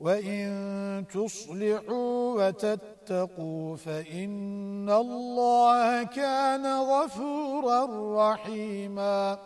وَإِن تُصْلِحُوا وَتَتَّقُوا فَإِنَّ اللَّهَ كَانَ غَفُورًا رَّحِيمًا